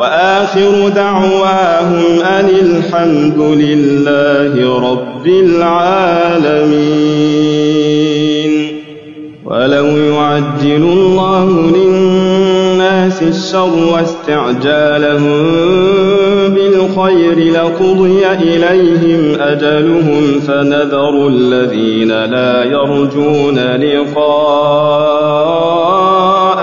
وآخر دعواهم أن الحمد لله رب العالمين. ولو يعجل الله للناس الشر واستعجالهم بالخير لقضي إليهم أجلهم فنذر الذين لا يرجون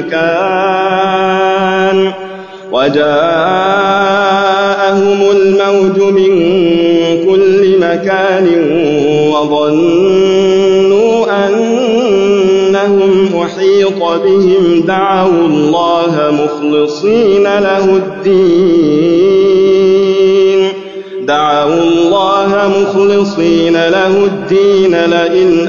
مكان وجاءهم الموج من كل مكان وظنوا أنهم أحيط بهم دعوا الله مخلصين له الدين. دعوا الله مخلصين له الدين لئن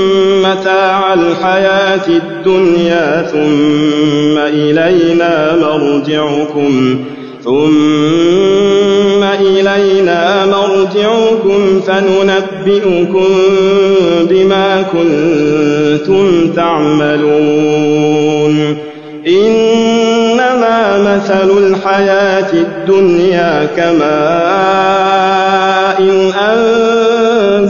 متاع الحياة الدنيا ثم إلينا مرجعكم ثم إلينا مرجعكم فننبئكم بما كنتم تعملون. إنما مثل الحياة الدنيا كماء إن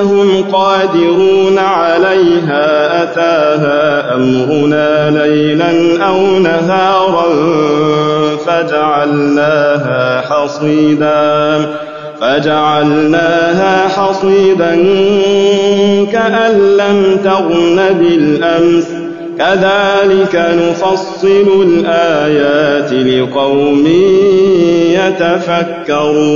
أنهم قادرون عليها أتاها أمرنا ليلا أو نهارا فجعلناها حصيدا فجعلناها حصيدا كأن لم تغن بالأمس. كذلك نفصل الآيات لقوم يتفكرون.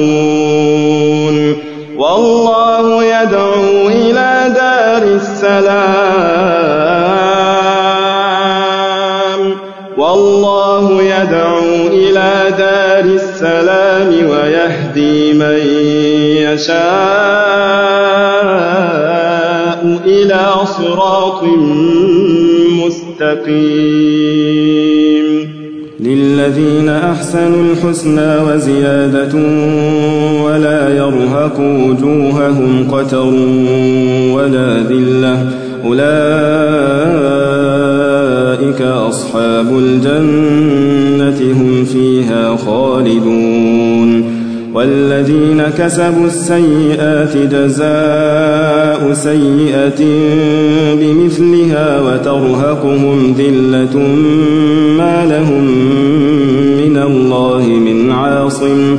والله يدعو إلى دار السلام. والله يدعو إلى دار السلام ويهدي من يشاء إلى صراط مستقيم. للذين أحسنوا الحسنى وزيادة يرهق وجوههم قتر ولا ذلة أولئك أصحاب الجنة هم فيها خالدون والذين كسبوا السيئات جزاء سيئة بمثلها وترهقهم ذلة ما لهم من الله من عاصم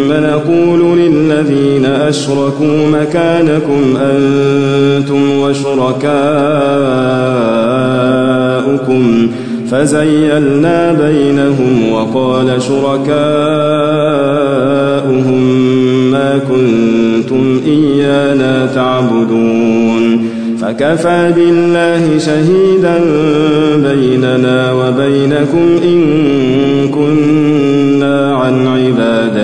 نقول للذين أشركوا مكانكم أنتم وشركاؤكم فزيلنا بينهم وقال شركاؤهم ما كنتم إيانا تعبدون فكفى بالله شهيدا بيننا وبينكم إن كنا عن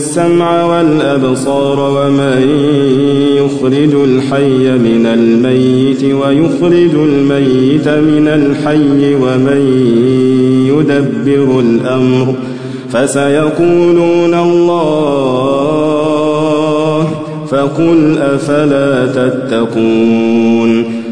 السمع والأبصار ومن يخرج الحي من الميت ويخرج الميت من الحي ومن يدبر الأمر فسيقولون الله فقل أفلا تتقون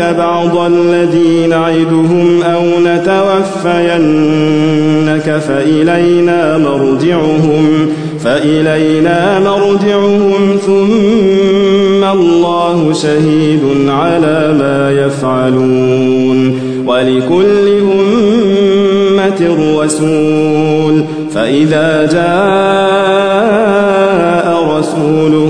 نرينك بعض الذي نعدهم أو نتوفينك فإلينا مرجعهم فإلينا مرجعهم ثم الله شهيد على ما يفعلون ولكل أمة رسول فإذا جاء رسولهم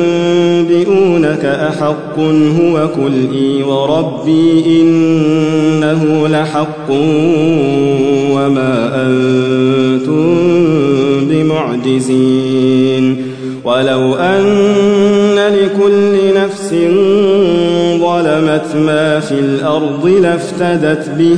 ويستنبئونك أحق هو قل إي وربي إنه لحق وما أنتم بمعجزين. ولو أن لكل نفس ظلمت ما في الأرض لافتدت به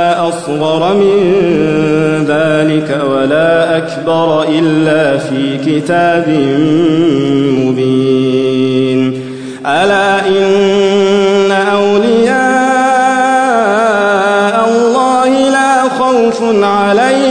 أصغر من ذلك ولا أكبر إلا في كتاب مبين. ألا إن أولياء الله لا خوف عليهم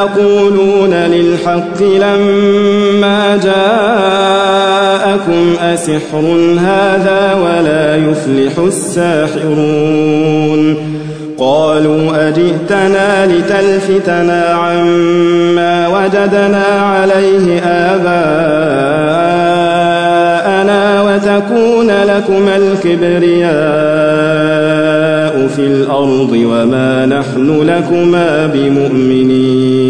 موسى أتقولون للحق لما جاءكم أسحر هذا ولا يفلح الساحرون قالوا أجئتنا لتلفتنا عما وجدنا عليه آباءنا وتكون لكما الكبرياء في الأرض وما نحن لكما بمؤمنين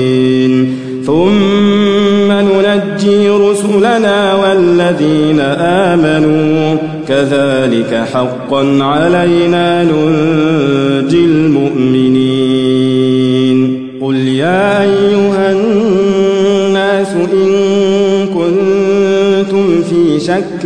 رسلنا والذين آمنوا كذلك حقا علينا ننجي المؤمنين. قل يا أيها الناس إن كنتم في شك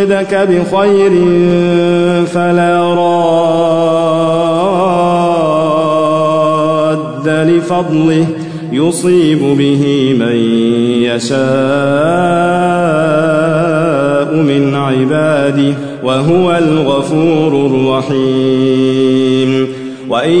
يردك بخير فلا راد لفضله يصيب به من يشاء من عباده وهو الغفور الرحيم. وإن